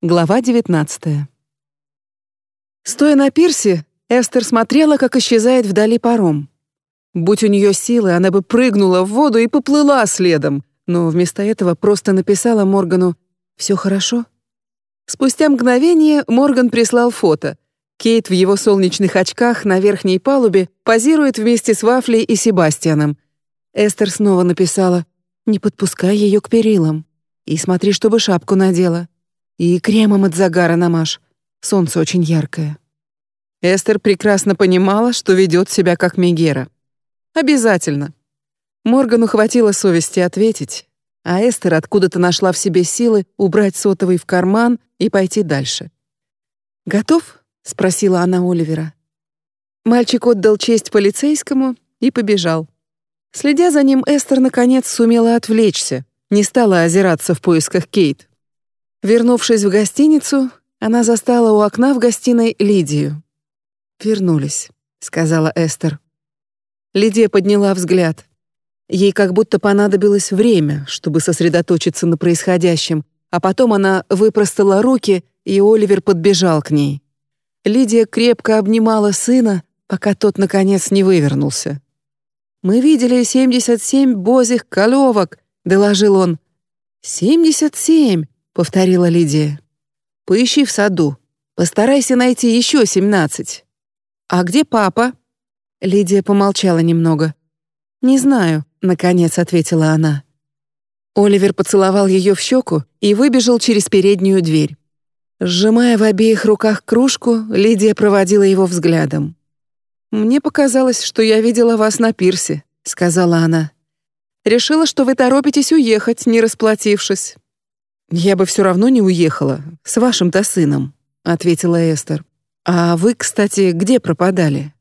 Глава 19. Стоя на пирсе, Эстер смотрела, как исчезает вдали паром. Будь у нее силы, она бы прыгнула в воду и поплыла следом, но вместо этого просто написала Моргану «Все хорошо?». Спустя мгновение Морган прислал фото. Кейт в его солнечных очках на верхней палубе позирует вместе с Вафлей и Себастьяном. Эстер снова написала «Не подпускай ее к перилам. И смотри, чтобы шапку надела». И кремом от загара намажь. Солнце очень яркое. Эстер прекрасно понимала, что ведет себя как Мегера. Обязательно. Моргану хватило совести ответить, а Эстер откуда-то нашла в себе силы убрать сотовый в карман и пойти дальше. «Готов?» — спросила она Оливера. Мальчик отдал честь полицейскому и побежал. Следя за ним, Эстер наконец сумела отвлечься, не стала озираться в поисках Кейт. Вернувшись в гостиницу, она застала у окна в гостиной Лидию. «Вернулись», — сказала Эстер. Лидия подняла взгляд. Ей как будто понадобилось время, чтобы сосредоточиться на происходящем, а потом она выпростала руки, и Оливер подбежал к ней. Лидия крепко обнимала сына, пока тот, наконец, не вывернулся. «Мы видели 77 бозих колевок», — доложил он. «Семьдесят семь!» Повторила Лидия. Поищи в саду. Постарайся найти еще семнадцать. А где папа? Лидия помолчала немного. Не знаю, наконец ответила она. Оливер поцеловал ее в щеку и выбежал через переднюю дверь. Сжимая в обеих руках кружку, Лидия проводила его взглядом. «Мне показалось, что я видела вас на пирсе», — сказала она. «Решила, что вы торопитесь уехать, не расплатившись. «Я бы все равно не уехала, с вашим-то сыном», — ответила Эстер. «А вы, кстати, где пропадали?»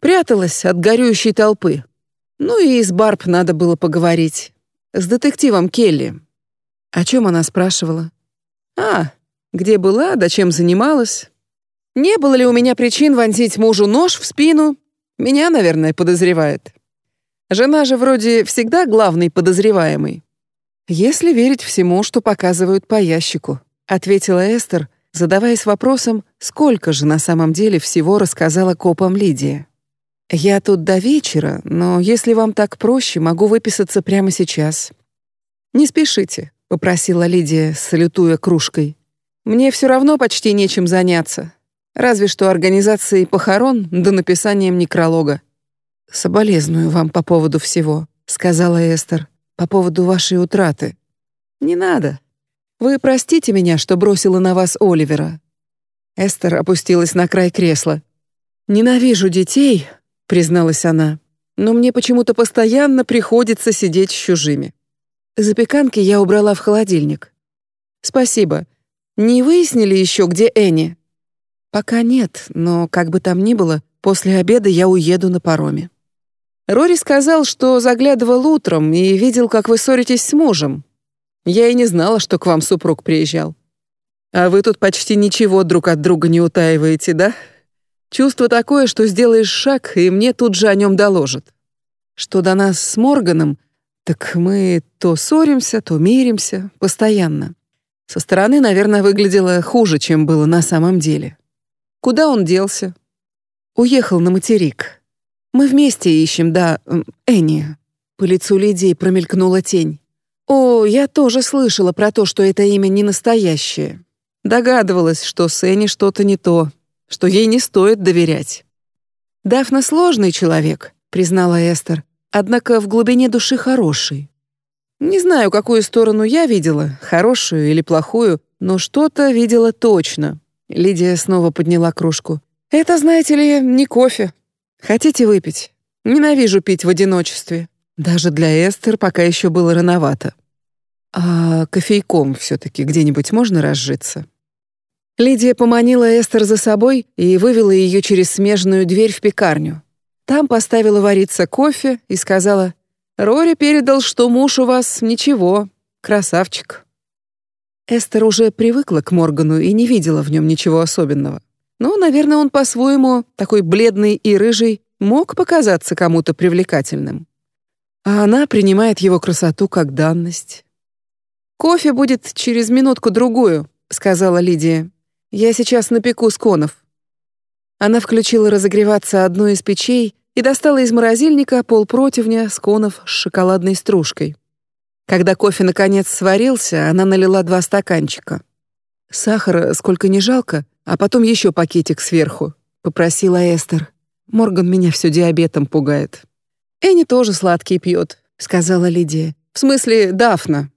«Пряталась от горюющей толпы. Ну и с Барб надо было поговорить. С детективом Келли». «О чем она спрашивала?» «А, где была, да чем занималась. Не было ли у меня причин вонзить мужу нож в спину? Меня, наверное, подозревает. Жена же вроде всегда главный подозреваемый. «Если верить всему, что показывают по ящику», — ответила Эстер, задаваясь вопросом, сколько же на самом деле всего рассказала копам Лидия. «Я тут до вечера, но если вам так проще, могу выписаться прямо сейчас». «Не спешите», — попросила Лидия, салютуя кружкой. «Мне все равно почти нечем заняться, разве что организацией похорон да написанием некролога». «Соболезную вам по поводу всего», — сказала Эстер по поводу вашей утраты. Не надо. Вы простите меня, что бросила на вас Оливера. Эстер опустилась на край кресла. Ненавижу детей, призналась она. Но мне почему-то постоянно приходится сидеть с чужими. Запеканки я убрала в холодильник. Спасибо. Не выяснили еще, где Энни? Пока нет, но как бы там ни было, после обеда я уеду на пароме. Рори сказал, что заглядывал утром и видел, как вы ссоритесь с мужем. Я и не знала, что к вам супруг приезжал. А вы тут почти ничего друг от друга не утаиваете, да? Чувство такое, что сделаешь шаг, и мне тут же о нем доложат. Что до нас с Морганом, так мы то ссоримся, то миримся, постоянно. Со стороны, наверное, выглядело хуже, чем было на самом деле. Куда он делся? Уехал на материк. Мы вместе ищем, да, Энни». По лицу Лидии промелькнула тень. «О, я тоже слышала про то, что это имя не настоящее. Догадывалась, что с Энни что-то не то, что ей не стоит доверять». «Дафна сложный человек», — признала Эстер, «однако в глубине души хороший. Не знаю, какую сторону я видела, хорошую или плохую, но что-то видела точно». Лидия снова подняла кружку. «Это, знаете ли, не кофе, Хотите выпить? Ненавижу пить в одиночестве. Даже для Эстер пока еще было рановато. А кофейком все-таки где-нибудь можно разжиться? Лидия поманила Эстер за собой и вывела ее через смежную дверь в пекарню. Там поставила вариться кофе и сказала, «Рори передал, что муж у вас ничего, красавчик». Эстер уже привыкла к Моргану и не видела в нем ничего особенного. Но, наверное, он по-своему, такой бледный и рыжий, мог показаться кому-то привлекательным. А она принимает его красоту как данность. «Кофе будет через минутку-другую», — сказала Лидия. «Я сейчас напеку сконов». Она включила разогреваться одну из печей и достала из морозильника полпротивня сконов с шоколадной стружкой. Когда кофе наконец сварился, она налила два стаканчика. «Сахара сколько не жалко, а потом еще пакетик сверху», — попросила Эстер. «Морган меня все диабетом пугает». «Энни тоже сладкий пьет», — сказала Лидия. «В смысле, Дафна».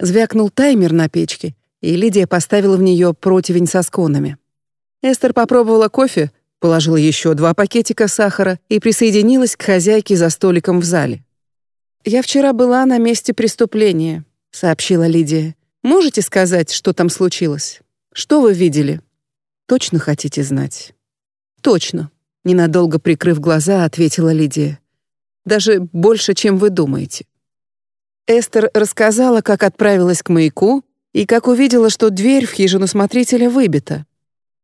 Звякнул таймер на печке, и Лидия поставила в нее противень со сконами. Эстер попробовала кофе, положила еще два пакетика сахара и присоединилась к хозяйке за столиком в зале. «Я вчера была на месте преступления», — сообщила Лидия. «Можете сказать, что там случилось? Что вы видели?» «Точно хотите знать?» «Точно», — ненадолго прикрыв глаза, ответила Лидия. «Даже больше, чем вы думаете». Эстер рассказала, как отправилась к маяку и как увидела, что дверь в хижину смотрителя выбита.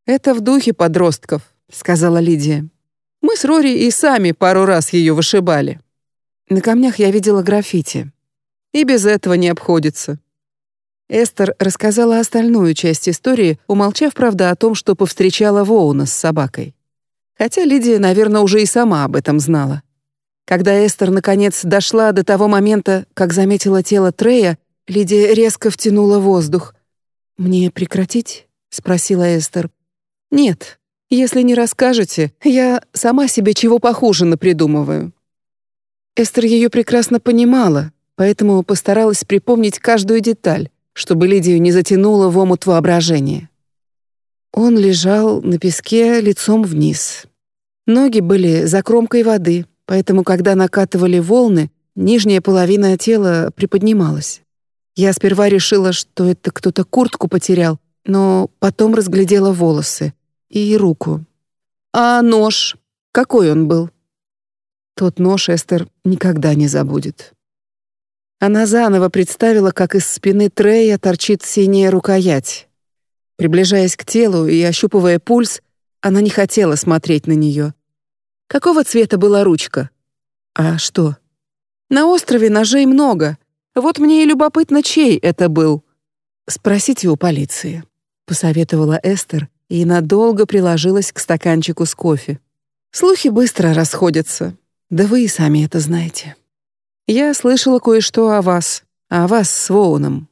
«Это в духе подростков», — сказала Лидия. «Мы с Рори и сами пару раз ее вышибали. На камнях я видела граффити. И без этого не обходится». Эстер рассказала остальную часть истории, умолчав, правда, о том, что повстречала Воуна с собакой. Хотя Лидия, наверное, уже и сама об этом знала. Когда Эстер, наконец, дошла до того момента, как заметила тело Трея, Лидия резко втянула воздух. «Мне прекратить?» — спросила Эстер. «Нет, если не расскажете, я сама себе чего похуже напридумываю». Эстер ее прекрасно понимала, поэтому постаралась припомнить каждую деталь, чтобы Лидию не затянуло в омут воображения. Он лежал на песке лицом вниз. Ноги были за кромкой воды, поэтому, когда накатывали волны, нижняя половина тела приподнималась. Я сперва решила, что это кто-то куртку потерял, но потом разглядела волосы и руку. А нож? Какой он был? Тот нож Эстер никогда не забудет. Она заново представила, как из спины Трея торчит синяя рукоять. Приближаясь к телу и ощупывая пульс, она не хотела смотреть на нее. Какого цвета была ручка? А что? На острове ножей много. Вот мне и любопытно, чей это был. Спросите у полиции, посоветовала Эстер и надолго приложилась к стаканчику с кофе. Слухи быстро расходятся. Да вы и сами это знаете. Я слышала кое-что о вас, о вас с Воуном.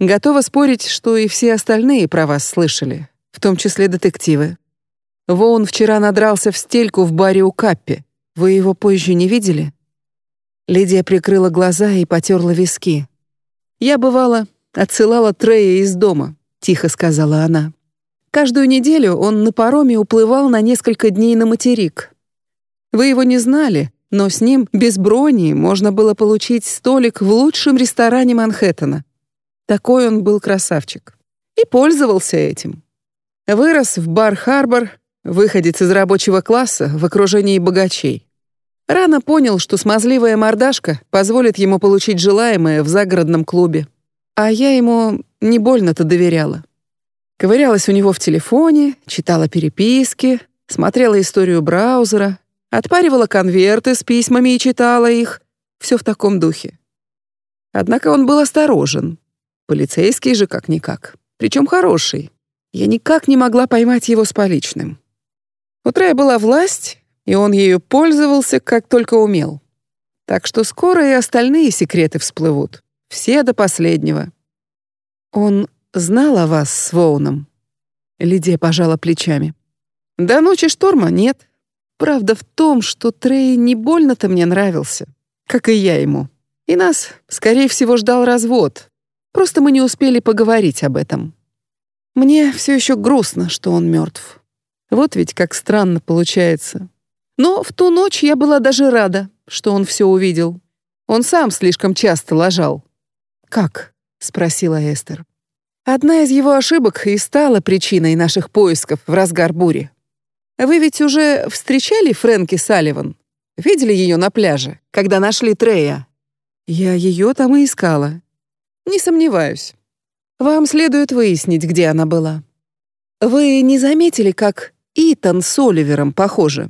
Готова спорить, что и все остальные про вас слышали, в том числе детективы. Воун вчера надрался в стельку в баре у Каппи. Вы его позже не видели? Лидия прикрыла глаза и потерла виски. Я бывала отсылала Трея из дома, тихо сказала она. Каждую неделю он на пароме уплывал на несколько дней на материк. Вы его не знали, но с ним без брони можно было получить столик в лучшем ресторане Манхэттена. Такой он был красавчик. И пользовался этим. Вырос в Бар-Харбор, выходец из рабочего класса в окружении богачей. Рано понял, что смазливая мордашка позволит ему получить желаемое в загородном клубе. А я ему не больно-то доверяла. Ковырялась у него в телефоне, читала переписки, смотрела историю браузера, отпаривала конверты с письмами и читала их. Все в таком духе. Однако он был осторожен. Полицейский же как-никак. Причем хороший. Я никак не могла поймать его с поличным. У Трея была власть, и он ею пользовался, как только умел. Так что скоро и остальные секреты всплывут. Все до последнего. Он знал о вас с Воуном?» Лидия пожала плечами. «До ночи шторма нет. Правда в том, что Трей не больно-то мне нравился, как и я ему. И нас, скорее всего, ждал развод. Просто мы не успели поговорить об этом. Мне все еще грустно, что он мертв. Вот ведь как странно получается. Но в ту ночь я была даже рада, что он все увидел. Он сам слишком часто лажал. «Как?» — спросила Эстер. Одна из его ошибок и стала причиной наших поисков в разгар бури. Вы ведь уже встречали Фрэнки Салливан? Видели ее на пляже, когда нашли Трея? Я ее там и искала. Не сомневаюсь. Вам следует выяснить, где она была. Вы не заметили, как Итан с Оливером похожи?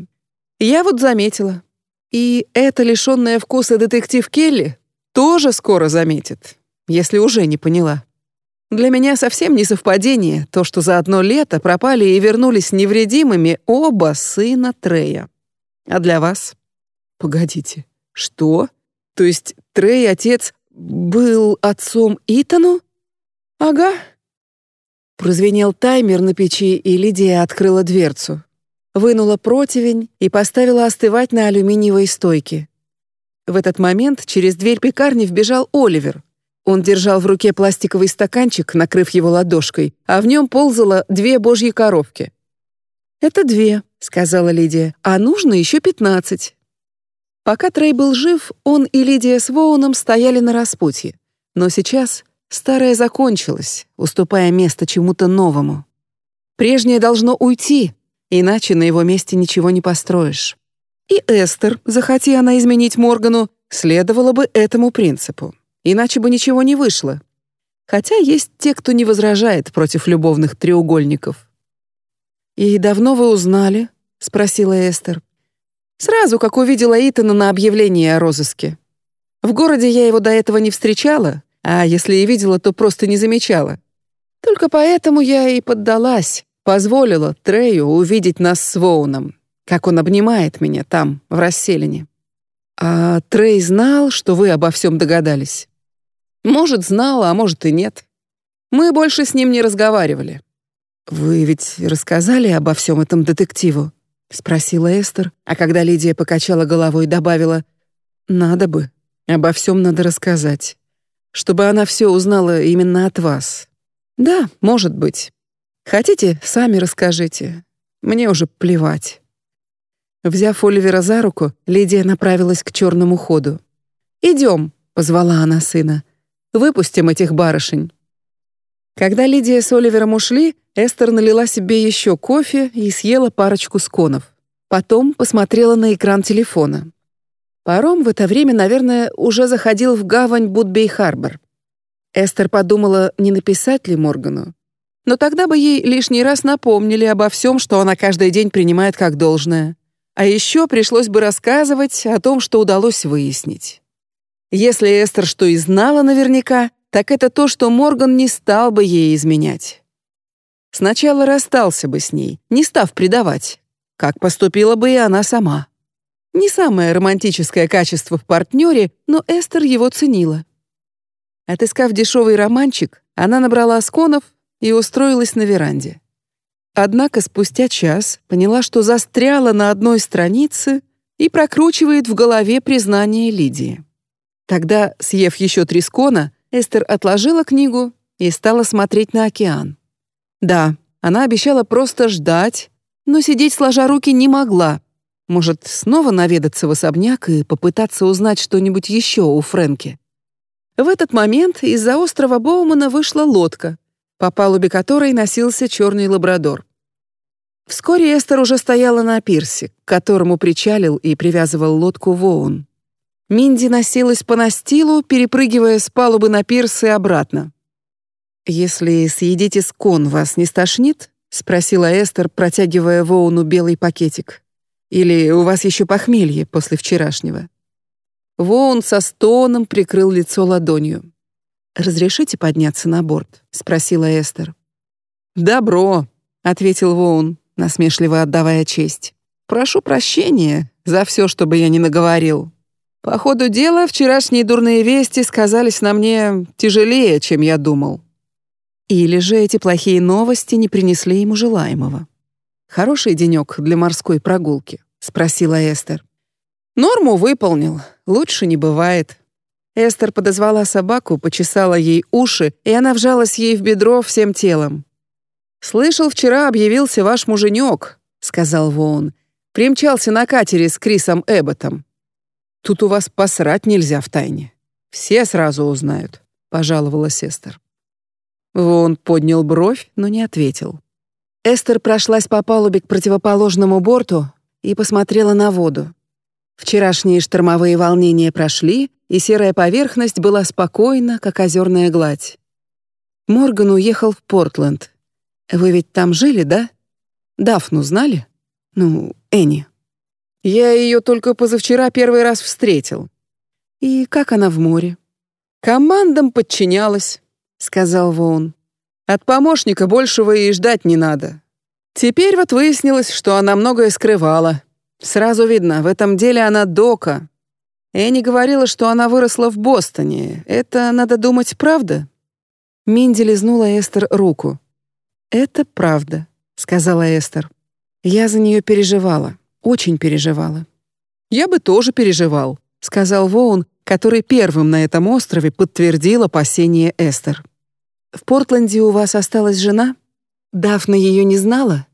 Я вот заметила. И эта лишенная вкуса детектив Келли тоже скоро заметит, если уже не поняла. Для меня совсем не совпадение то, что за одно лето пропали и вернулись невредимыми оба сына Трея. А для вас? Погодите, что? То есть Трей, отец, был отцом Итану? Ага. Прозвенел таймер на печи, и Лидия открыла дверцу. Вынула противень и поставила остывать на алюминиевой стойке. В этот момент через дверь пекарни вбежал Оливер. Он держал в руке пластиковый стаканчик, накрыв его ладошкой, а в нем ползало две божьи коровки. «Это две», — сказала Лидия, — «а нужно еще пятнадцать». Пока Трей был жив, он и Лидия с Воуном стояли на распутье. Но сейчас старое закончилось, уступая место чему-то новому. Прежнее должно уйти, иначе на его месте ничего не построишь. И Эстер, захоти она изменить Моргану, следовала бы этому принципу. Иначе бы ничего не вышло. Хотя есть те, кто не возражает против любовных треугольников. «И давно вы узнали?» — спросила Эстер. «Сразу, как увидела Итана на объявлении о розыске. В городе я его до этого не встречала, а если и видела, то просто не замечала. Только поэтому я и поддалась, позволила Трею увидеть нас с Воуном как он обнимает меня там, в расселине. А Трей знал, что вы обо всем догадались? Может, знал, а может и нет. Мы больше с ним не разговаривали. Вы ведь рассказали обо всем этом детективу? спросила Эстер, а когда Лидия покачала головой, добавила: "Надо бы, обо всем надо рассказать, чтобы она все узнала именно от вас. Да, может быть. Хотите, сами расскажите. Мне уже плевать". Взяв Оливера за руку, Лидия направилась к черному ходу. «Идем», — позвала она сына. «Выпустим этих барышень». Когда Лидия с Оливером ушли, Эстер налила себе еще кофе и съела парочку сконов. Потом посмотрела на экран телефона. Паром в это время, наверное, уже заходил в гавань Будбей-Харбор. Эстер подумала, не написать ли Моргану. Но тогда бы ей лишний раз напомнили обо всем, что она каждый день принимает как должное. А еще пришлось бы рассказывать о том, что удалось выяснить. Если Эстер что и знала наверняка, так это то, что Морган не стал бы ей изменять. Сначала расстался бы с ней, не став предавать, как поступила бы и она сама. Не самое романтическое качество в партнере, но Эстер его ценила. Отыскав дешевый романчик, она набрала сконов и устроилась на веранде. Однако спустя час поняла, что застряла на одной странице и прокручивает в голове признание Лидии. Тогда, съев еще три скона, Эстер отложила книгу и стала смотреть на океан. Да, она обещала просто ждать, но сидеть сложа руки не могла. Может, снова наведаться в особняк и попытаться узнать что-нибудь еще у Фрэнки. В этот момент из-за острова Боумана вышла лодка, по палубе которой носился черный лабрадор. Вскоре Эстер уже стояла на пирсе, к которому причалил и привязывал лодку Воун. Минди носилась по настилу, перепрыгивая с палубы на пирс и обратно. «Если съедите скон, вас не стошнит?» — спросила Эстер, протягивая Воуну белый пакетик. «Или у вас еще похмелье после вчерашнего?» Воун со стоном прикрыл лицо ладонью. «Разрешите подняться на борт?» — спросила Эстер. «Добро», — ответил Воун насмешливо отдавая честь. «Прошу прощения за все, что бы я ни наговорил. По ходу дела вчерашние дурные вести сказались на мне тяжелее, чем я думал. Или же эти плохие новости не принесли ему желаемого. «Хороший денек для морской прогулки?» — спросила Эстер. «Норму выполнил. Лучше не бывает». Эстер подозвала собаку, почесала ей уши, и она вжалась ей в бедро всем телом. «Слышал, вчера объявился ваш муженек», — сказал Воун. «Примчался на катере с Крисом Эбботом. Тут у вас посрать нельзя в тайне. Все сразу узнают», — пожаловала Эстер. Воун поднял бровь, но не ответил. Эстер прошлась по палубе к противоположному борту и посмотрела на воду. Вчерашние штормовые волнения прошли, и серая поверхность была спокойна, как озерная гладь. Морган уехал в Портленд, вы ведь там жили, да? Дафну знали? Ну, Энни. Я ее только позавчера первый раз встретил. И как она в море? Командам подчинялась, сказал Воун. От помощника большего и ждать не надо. Теперь вот выяснилось, что она многое скрывала. Сразу видно, в этом деле она дока. Энни говорила, что она выросла в Бостоне. Это, надо думать, правда?» Минди лизнула Эстер руку. «Это правда», — сказала Эстер. «Я за нее переживала, очень переживала». «Я бы тоже переживал», — сказал Воун, который первым на этом острове подтвердил опасения Эстер. «В Портленде у вас осталась жена? Дафна ее не знала?»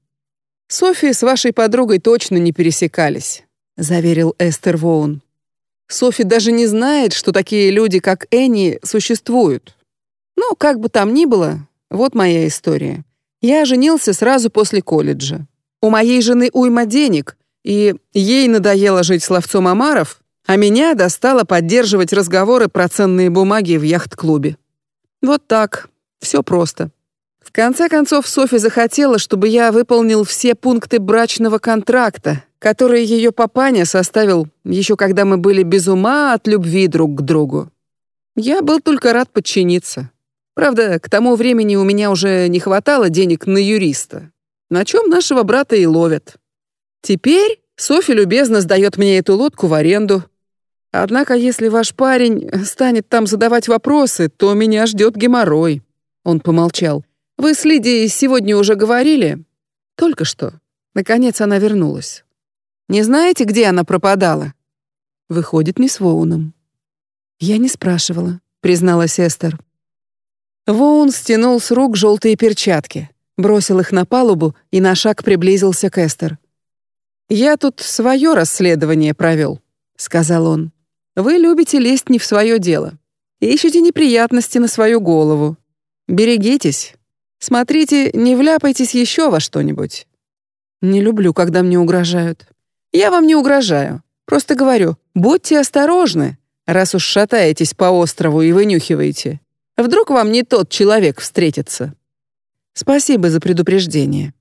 «София с вашей подругой точно не пересекались», — заверил Эстер Воун. «Софи даже не знает, что такие люди, как Энни, существуют. Ну, как бы там ни было, вот моя история. Я женился сразу после колледжа. У моей жены уйма денег, и ей надоело жить словцом омаров, а меня достало поддерживать разговоры про ценные бумаги в яхт-клубе. Вот так, все просто. В конце концов, Софи захотела, чтобы я выполнил все пункты брачного контракта, которые ее папаня составил еще когда мы были без ума от любви друг к другу. Я был только рад подчиниться. Правда, к тому времени у меня уже не хватало денег на юриста, на чем нашего брата и ловят. Теперь Софи любезно сдает мне эту лодку в аренду. Однако, если ваш парень станет там задавать вопросы, то меня ждет геморрой. Он помолчал. Вы с Лидией сегодня уже говорили? Только что. Наконец она вернулась. Не знаете, где она пропадала? Выходит, не с Воуном. Я не спрашивала, призналась Эстер. Воун стянул с рук желтые перчатки, бросил их на палубу и на шаг приблизился к Эстер. «Я тут свое расследование провел», — сказал он. «Вы любите лезть не в свое дело. Ищете неприятности на свою голову. Берегитесь. Смотрите, не вляпайтесь еще во что-нибудь». «Не люблю, когда мне угрожают». «Я вам не угрожаю. Просто говорю, будьте осторожны, раз уж шатаетесь по острову и вынюхиваете. Вдруг вам не тот человек встретится. Спасибо за предупреждение.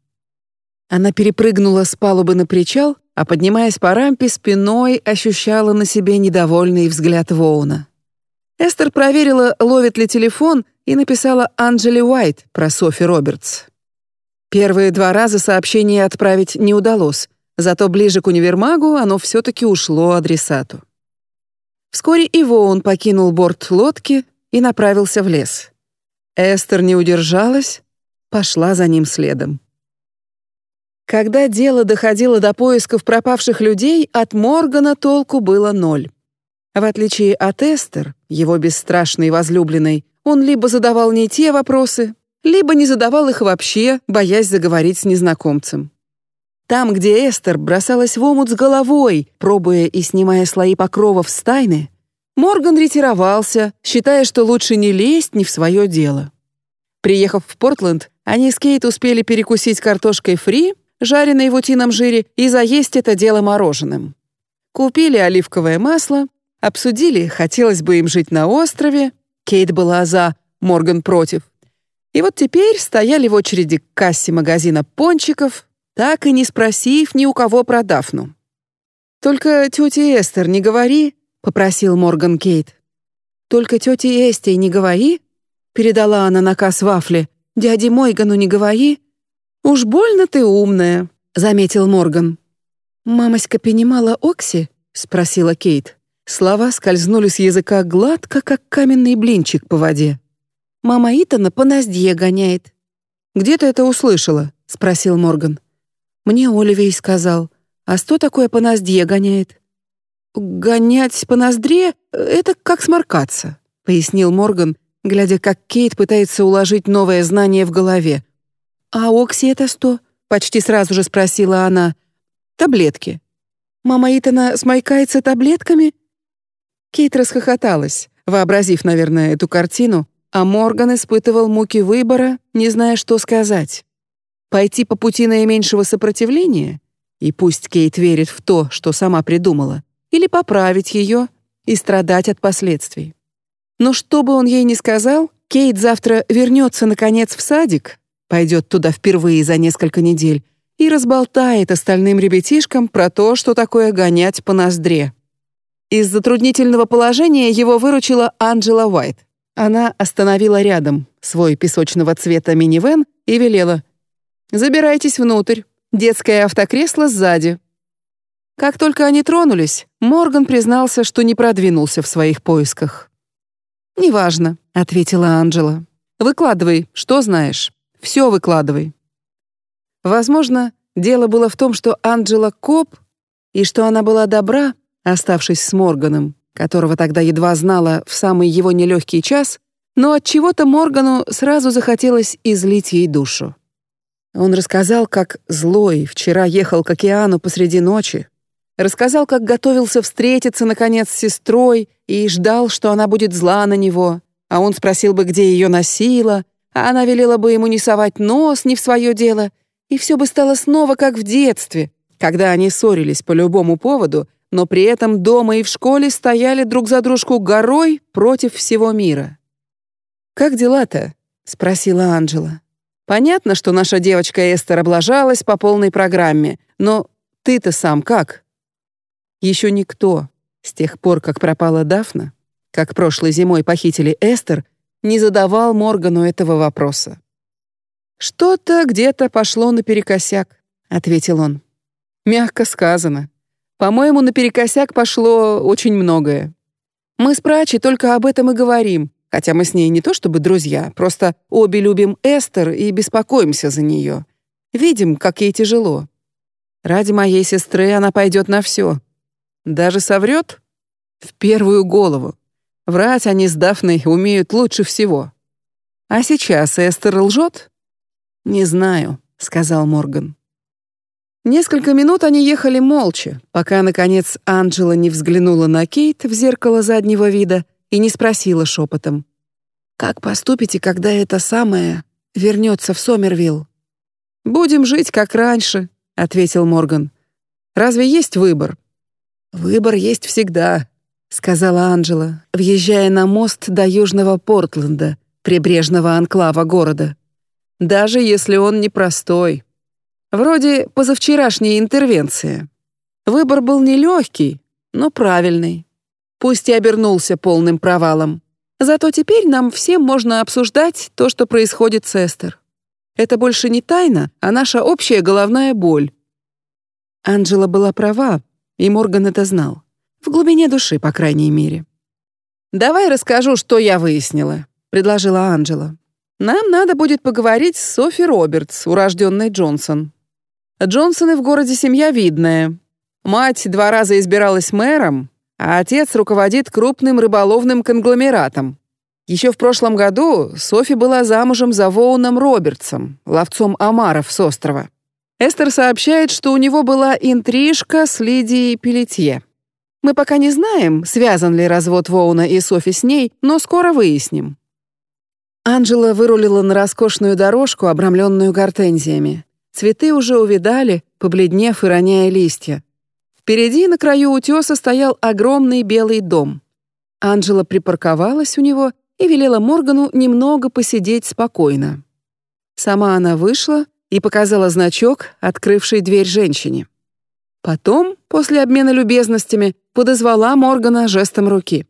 Она перепрыгнула с палубы на причал, а поднимаясь по рампе спиной, ощущала на себе недовольный взгляд Воуна. Эстер проверила, ловит ли телефон, и написала Анджели Уайт про Софи Робертс. Первые два раза сообщение отправить не удалось, зато ближе к универмагу оно все-таки ушло адресату. Вскоре и Воун покинул борт лодки, и направился в лес. Эстер не удержалась, пошла за ним следом. Когда дело доходило до поисков пропавших людей, от Моргана толку было ноль. В отличие от Эстер, его бесстрашной возлюбленной, он либо задавал не те вопросы, либо не задавал их вообще, боясь заговорить с незнакомцем. Там, где Эстер бросалась в омут с головой, пробуя и снимая слои покровов с тайны, Морган ретировался, считая, что лучше не лезть не в свое дело. Приехав в Портленд, они с Кейт успели перекусить картошкой фри, жареной в утином жире, и заесть это дело мороженым. Купили оливковое масло, обсудили, хотелось бы им жить на острове. Кейт была за, Морган против. И вот теперь стояли в очереди к кассе магазина пончиков, так и не спросив ни у кого про Дафну. «Только тете Эстер не говори», — попросил Морган Кейт. «Только тете Эсте не говори», — передала она наказ Вафле. «Дяде Мойгану не говори». «Уж больно ты умная», — заметил Морган. «Мамоська понимала Окси?» — спросила Кейт. Слова скользнули с языка гладко, как каменный блинчик по воде. «Мама Итана по Наздье гоняет». «Где ты это услышала?» — спросил Морган. «Мне Оливей сказал. А что такое по Наздье гоняет?» «Гонять по ноздре — это как сморкаться», — пояснил Морган, глядя, как Кейт пытается уложить новое знание в голове. «А Окси это что?» — почти сразу же спросила она. «Таблетки». «Мама Итана смайкается таблетками?» Кейт расхохоталась, вообразив, наверное, эту картину, а Морган испытывал муки выбора, не зная, что сказать. Пойти по пути наименьшего сопротивления? И пусть Кейт верит в то, что сама придумала — или поправить ее и страдать от последствий. Но что бы он ей ни сказал, Кейт завтра вернется наконец в садик, пойдет туда впервые за несколько недель и разболтает остальным ребятишкам про то, что такое гонять по ноздре. Из затруднительного положения его выручила Анджела Уайт. Она остановила рядом, свой песочного цвета минивэн и велела «Забирайтесь внутрь, детское автокресло сзади». Как только они тронулись, Морган признался, что не продвинулся в своих поисках. «Неважно», — ответила Анджела. «Выкладывай, что знаешь. Все выкладывай». Возможно, дело было в том, что Анджела коп, и что она была добра, оставшись с Морганом, которого тогда едва знала в самый его нелегкий час, но от чего-то Моргану сразу захотелось излить ей душу. Он рассказал, как злой вчера ехал к океану посреди ночи, рассказал, как готовился встретиться наконец с сестрой и ждал, что она будет зла на него, а он спросил бы, где ее носила, она велела бы ему не совать нос не в свое дело, и все бы стало снова как в детстве, когда они ссорились по любому поводу, но при этом дома и в школе стояли друг за дружку горой против всего мира. «Как дела-то?» — спросила Анжела. «Понятно, что наша девочка Эстер облажалась по полной программе, но ты-то сам как?» Еще никто, с тех пор, как пропала Дафна, как прошлой зимой похитили Эстер, не задавал Моргану этого вопроса. «Что-то где-то пошло наперекосяк», — ответил он. «Мягко сказано. По-моему, наперекосяк пошло очень многое. Мы с Прачи только об этом и говорим, хотя мы с ней не то чтобы друзья, просто обе любим Эстер и беспокоимся за нее. Видим, как ей тяжело. Ради моей сестры она пойдет на все. Даже соврет? В первую голову. Врать они с Дафной умеют лучше всего. А сейчас Эстер лжет? Не знаю, сказал Морган. Несколько минут они ехали молча, пока, наконец, Анджела не взглянула на Кейт в зеркало заднего вида и не спросила шепотом. «Как поступите, когда это самое вернется в Сомервилл?» «Будем жить, как раньше», — ответил Морган. «Разве есть выбор?» «Выбор есть всегда», — сказала Анджела, въезжая на мост до Южного Портленда, прибрежного анклава города. «Даже если он непростой». Вроде позавчерашней интервенции. Выбор был нелегкий, но правильный. Пусть и обернулся полным провалом. Зато теперь нам всем можно обсуждать то, что происходит с Эстер. Это больше не тайна, а наша общая головная боль. Анджела была права, и Морган это знал. В глубине души, по крайней мере. «Давай расскажу, что я выяснила», — предложила Анджела. «Нам надо будет поговорить с Софи Робертс, урожденной Джонсон. Джонсоны в городе семья видная. Мать два раза избиралась мэром, а отец руководит крупным рыболовным конгломератом. Еще в прошлом году Софи была замужем за Воуном Робертсом, ловцом омаров с острова. Эстер сообщает, что у него была интрижка с Лидией Пелетье. Мы пока не знаем, связан ли развод Воуна и Софи с ней, но скоро выясним. Анжела вырулила на роскошную дорожку, обрамленную гортензиями. Цветы уже увидали, побледнев и роняя листья. Впереди на краю утеса стоял огромный белый дом. Анжела припарковалась у него и велела Моргану немного посидеть спокойно. Сама она вышла и показала значок, открывший дверь женщине. Потом, после обмена любезностями, подозвала Моргана жестом руки.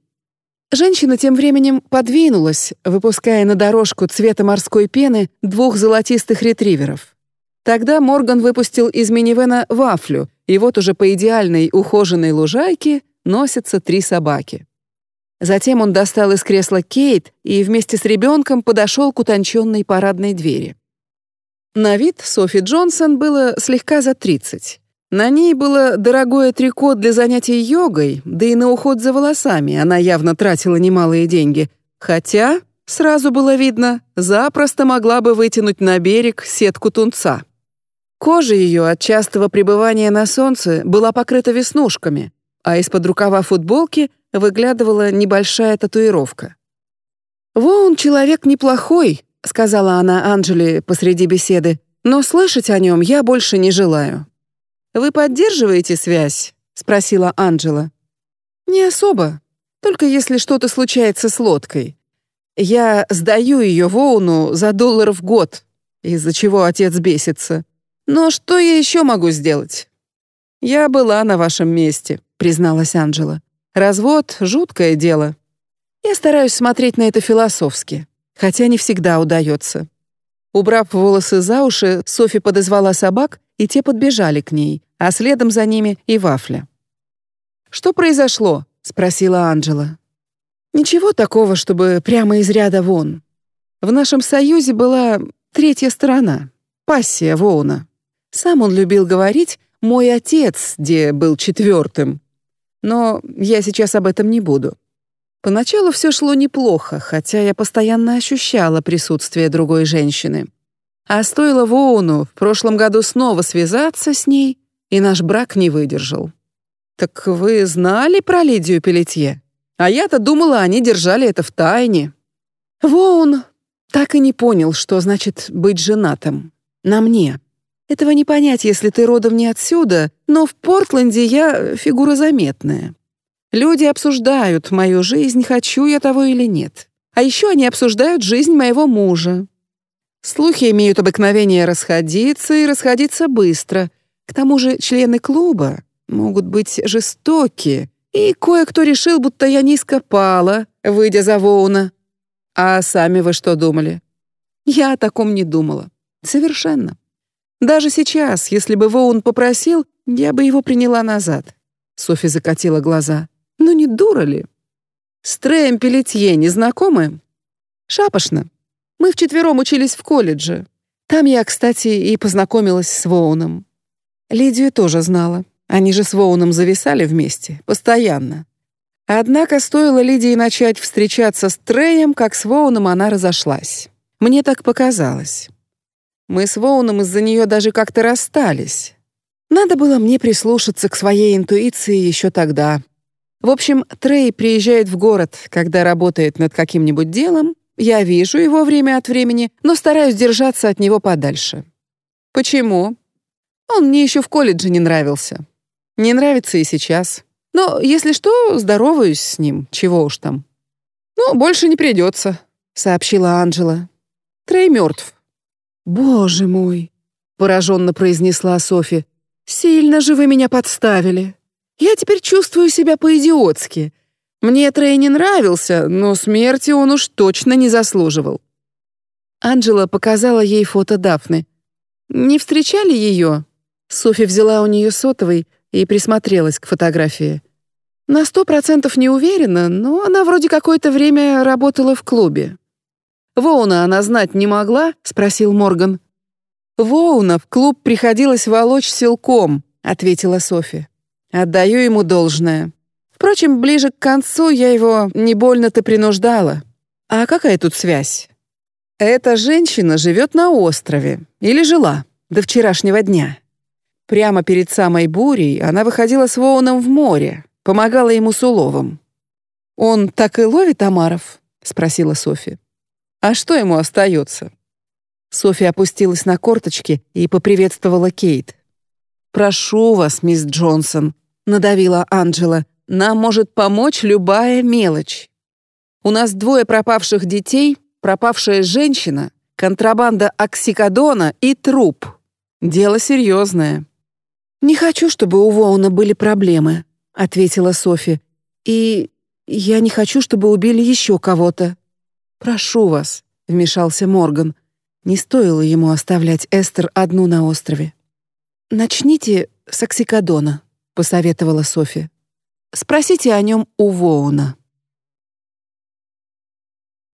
Женщина тем временем подвинулась, выпуская на дорожку цвета морской пены двух золотистых ретриверов. Тогда Морган выпустил из минивэна вафлю, и вот уже по идеальной ухоженной лужайке носятся три собаки. Затем он достал из кресла Кейт и вместе с ребенком подошел к утонченной парадной двери. На вид Софи Джонсон было слегка за 30. На ней было дорогое трико для занятий йогой, да и на уход за волосами она явно тратила немалые деньги, хотя, сразу было видно, запросто могла бы вытянуть на берег сетку тунца. Кожа ее от частого пребывания на солнце была покрыта веснушками, а из-под рукава футболки выглядывала небольшая татуировка. «Воун человек неплохой», — сказала она Анжели посреди беседы, «но слышать о нем я больше не желаю». «Вы поддерживаете связь?» — спросила Анжела. «Не особо, только если что-то случается с лодкой. Я сдаю ее Воуну за доллар в год, из-за чего отец бесится. Но что я еще могу сделать? Я была на вашем месте, призналась Анжела. Развод жуткое дело. Я стараюсь смотреть на это философски. хотя не всегда удается. Убрав волосы за уши, Софи подозвала собак, и те подбежали к ней, а следом за ними и Вафля. «Что произошло?» — спросила Анджела. «Ничего такого, чтобы прямо из ряда вон. В нашем союзе была третья сторона, пассия Воуна. Сам он любил говорить «мой отец», где был четвертым. Но я сейчас об этом не буду. Поначалу все шло неплохо, хотя я постоянно ощущала присутствие другой женщины. А стоило Воуну в прошлом году снова связаться с ней, и наш брак не выдержал. «Так вы знали про Лидию Пелетье? А я-то думала, они держали это в тайне». Воун так и не понял, что значит быть женатым. На мне. Этого не понять, если ты родом не отсюда, но в Портленде я фигура заметная. Люди обсуждают мою жизнь, хочу я того или нет. А еще они обсуждают жизнь моего мужа. Слухи имеют обыкновение расходиться и расходиться быстро. К тому же члены клуба могут быть жестоки, и кое-кто решил, будто я низко пала, выйдя за Воуна. А сами вы что думали? Я о таком не думала. Совершенно. Даже сейчас, если бы Воун попросил, я бы его приняла назад. Софи закатила глаза. Ну не дура ли? С Треем Пелетье не знакомы? Шапошно. Мы вчетвером учились в колледже. Там я, кстати, и познакомилась с Воуном. Лидию тоже знала. Они же с Воуном зависали вместе, постоянно. Однако стоило Лидии начать встречаться с Треем, как с Воуном она разошлась. Мне так показалось. Мы с Воуном из-за нее даже как-то расстались. Надо было мне прислушаться к своей интуиции еще тогда. В общем, Трей приезжает в город, когда работает над каким-нибудь делом. Я вижу его время от времени, но стараюсь держаться от него подальше. Почему? Он мне еще в колледже не нравился. Не нравится и сейчас. Но, если что, здороваюсь с ним, чего уж там. Ну, больше не придется, сообщила Анжела. Трей мертв. Боже мой, пораженно произнесла Софи. Сильно же вы меня подставили. Я теперь чувствую себя по-идиотски. Мне Трей не нравился, но смерти он уж точно не заслуживал. Анджела показала ей фото Дафны. Не встречали ее? Софи взяла у нее сотовый и присмотрелась к фотографии. На сто процентов не уверена, но она вроде какое-то время работала в клубе. «Воуна она знать не могла?» — спросил Морган. «Воуна в клуб приходилось волочь силком», — ответила Софи. Отдаю ему должное. Впрочем, ближе к концу я его не больно-то принуждала. А какая тут связь? Эта женщина живет на острове. Или жила. До вчерашнего дня. Прямо перед самой бурей она выходила с Воуном в море, помогала ему с уловом. «Он так и ловит омаров?» — спросила Софи. «А что ему остается?» Софи опустилась на корточки и поприветствовала Кейт. «Прошу вас, мисс Джонсон, надавила Анджела. Нам может помочь любая мелочь. У нас двое пропавших детей, пропавшая женщина, контрабанда оксикодона и труп. Дело серьезное. Не хочу, чтобы у Воуна были проблемы, ответила Софи. И я не хочу, чтобы убили еще кого-то. Прошу вас, вмешался Морган. Не стоило ему оставлять Эстер одну на острове. Начните с оксикодона посоветовала Софи. Спросите о нем у Воуна.